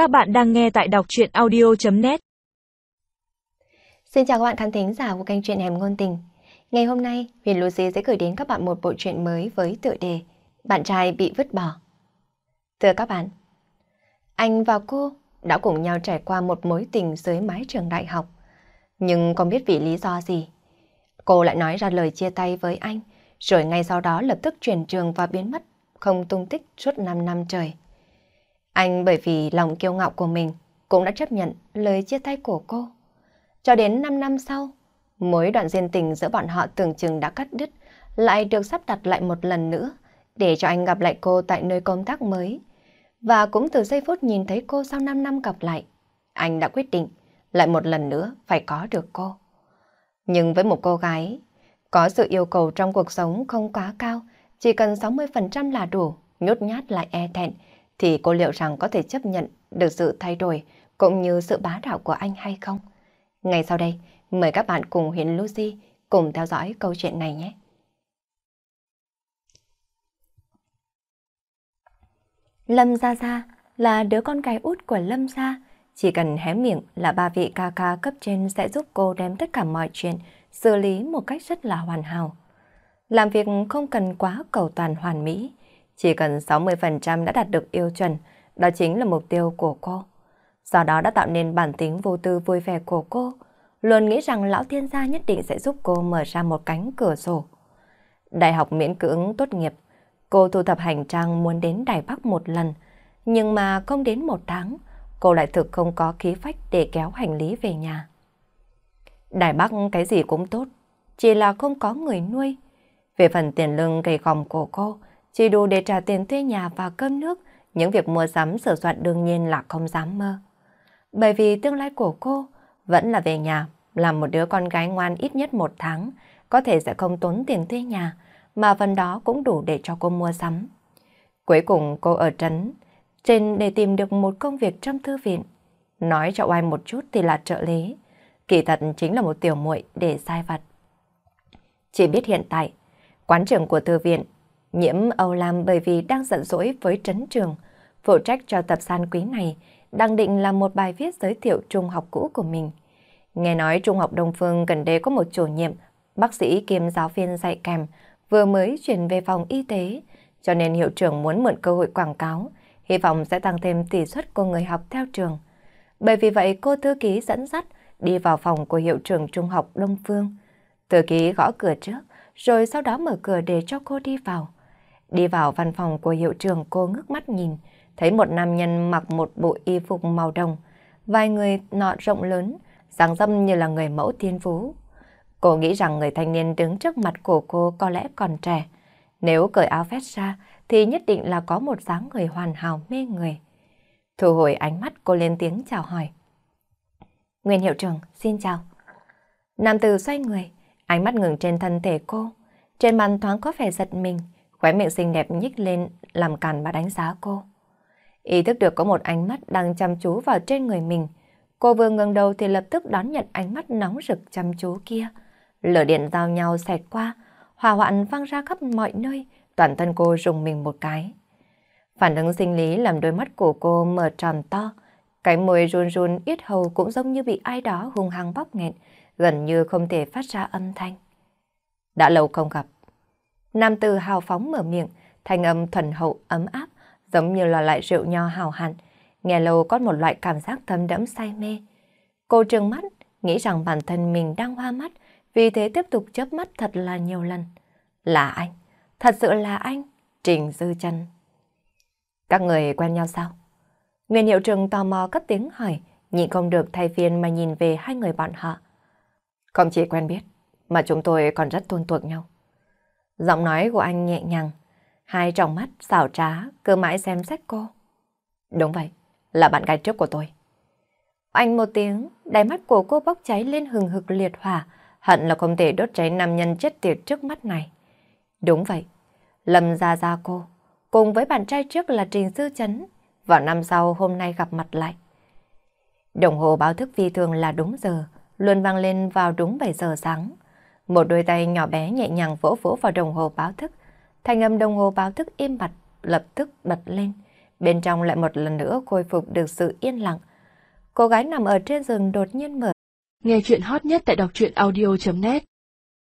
Các bạn đang nghe tại đọc truyện audio.net Xin chào các bạn khán thính giả của kênh truyện Hẻm Ngôn Tình. Ngày hôm nay, Huyền Lucy sẽ gửi đến các bạn một bộ truyện mới với tựa đề Bạn trai bị vứt bỏ. Thưa các bạn, anh và cô đã cùng nhau trải qua một mối tình dưới mái trường đại học. Nhưng không biết vì lý do gì, cô lại nói ra lời chia tay với anh, rồi ngay sau đó lập tức chuyển trường và biến mất, không tung tích suốt 5 năm trời. Anh bởi vì lòng kiêu ngạo của mình cũng đã chấp nhận lời chia tay của cô. Cho đến 5 năm sau, mối đoạn duyên tình giữa bọn họ tưởng chừng đã cắt đứt, lại được sắp đặt lại một lần nữa để cho anh gặp lại cô tại nơi công tác mới. Và cũng từ giây phút nhìn thấy cô sau 5 năm gặp lại, anh đã quyết định lại một lần nữa phải có được cô. Nhưng với một cô gái, có sự yêu cầu trong cuộc sống không quá cao, chỉ cần 60% là đủ, nhút nhát lại e thẹn, thì cô liệu rằng có thể chấp nhận được sự thay đổi cũng như sự bá đạo của anh hay không? Ngay sau đây, mời các bạn cùng Huyền Lucy cùng theo dõi câu chuyện này nhé. Lâm Gia Gia là đứa con gái út của Lâm Gia. Chỉ cần hé miệng là ba vị ca ca cấp trên sẽ giúp cô đem tất cả mọi chuyện xử lý một cách rất là hoàn hảo. Làm việc không cần quá cầu toàn hoàn mỹ, chỉ cần 60% đã đạt được yêu chuẩn, đó chính là mục tiêu của cô. Do đó đã tạo nên bản tính vô tư vui vẻ của cô, luôn nghĩ rằng lão thiên gia nhất định sẽ giúp cô mở ra một cánh cửa sổ. Đại học miễn cưỡng tốt nghiệp, cô thu thập hành trang muốn đến Đài Bắc một lần, nhưng mà không đến một tháng, cô lại thực không có khí phách để kéo hành lý về nhà. Đài Bắc cái gì cũng tốt, chỉ là không có người nuôi. Về phần tiền lương gầy gòm của cô, chỉ đủ để trả tiền thuê nhà và cơm nước, những việc mua sắm sửa soạn đương nhiên là không dám mơ. Bởi vì tương lai của cô vẫn là về nhà, làm một đứa con gái ngoan ít nhất một tháng, có thể sẽ không tốn tiền thuê nhà, mà phần đó cũng đủ để cho cô mua sắm. Cuối cùng cô ở trấn, trên để tìm được một công việc trong thư viện. Nói cho oai một chút thì là trợ lý, kỳ thật chính là một tiểu muội để sai vặt. Chỉ biết hiện tại, quán trưởng của thư viện Nhiễm Âu Lam bởi vì đang giận dỗi với trấn trường, phụ trách cho tập san quý này, đang định làm một bài viết giới thiệu trung học cũ của mình. Nghe nói Trung học Đông Phương gần đây có một chủ nhiệm, bác sĩ kiêm giáo viên dạy kèm, vừa mới chuyển về phòng y tế, cho nên hiệu trưởng muốn mượn cơ hội quảng cáo, hy vọng sẽ tăng thêm tỷ suất của người học theo trường. Bởi vì vậy cô thư ký dẫn dắt đi vào phòng của hiệu trưởng Trung học Đông Phương. Thư ký gõ cửa trước, rồi sau đó mở cửa để cho cô đi vào. Đi vào văn phòng của hiệu trưởng cô ngước mắt nhìn, thấy một nam nhân mặc một bộ y phục màu đồng, vài người nọ rộng lớn, dáng dâm như là người mẫu thiên phú. Cô nghĩ rằng người thanh niên đứng trước mặt của cô có lẽ còn trẻ. Nếu cởi áo vest ra thì nhất định là có một dáng người hoàn hảo mê người. Thu hồi ánh mắt cô lên tiếng chào hỏi. Nguyên hiệu trưởng, xin chào. Nam từ xoay người, ánh mắt ngừng trên thân thể cô. Trên mặt thoáng có vẻ giật mình, khóe miệng xinh đẹp nhích lên làm càn và đánh giá cô. Ý thức được có một ánh mắt đang chăm chú vào trên người mình. Cô vừa ngẩng đầu thì lập tức đón nhận ánh mắt nóng rực chăm chú kia. Lửa điện giao nhau xẹt qua, hỏa hoạn văng ra khắp mọi nơi, toàn thân cô rùng mình một cái. Phản ứng sinh lý làm đôi mắt của cô mở tròn to, cái môi run run yết hầu cũng giống như bị ai đó hung hăng bóp nghẹn, gần như không thể phát ra âm thanh. Đã lâu không gặp, Nam tử hào phóng mở miệng, thanh âm thuần hậu ấm áp, giống như là loại rượu nho hào hẳn. Nghe lâu có một loại cảm giác thấm đẫm say mê. Cô trừng mắt, nghĩ rằng bản thân mình đang hoa mắt, vì thế tiếp tục chớp mắt thật là nhiều lần. Là anh, thật sự là anh, Trình Dư chân Các người quen nhau sao? Nguyên hiệu trường tò mò cất tiếng hỏi, nhịn không được thay phiên mà nhìn về hai người bọn họ. Không chỉ quen biết, mà chúng tôi còn rất tôn thuộc nhau. Giọng nói của anh nhẹ nhàng, hai tròng mắt xảo trá, cứ mãi xem xét cô. Đúng vậy, là bạn gái trước của tôi. Anh một tiếng, đáy mắt của cô bốc cháy lên hừng hực liệt hỏa, hận là không thể đốt cháy nam nhân chết tiệt trước mắt này. Đúng vậy, Lâm ra ra cô, cùng với bạn trai trước là Trình Sư Chấn, vào năm sau hôm nay gặp mặt lại. Đồng hồ báo thức vi thường là đúng giờ, luôn vang lên vào đúng 7 giờ sáng. Một đôi tay nhỏ bé nhẹ nhàng vỗ vỗ vào đồng hồ báo thức. Thành âm đồng hồ báo thức im bặt, lập tức bật lên. bên trong lại một lần nữa khôi phục được sự yên lặng. Cô gái nằm ở trên giường đột nhiên mở. Nghe chuyện hot nhất tại đọc truyện audio.net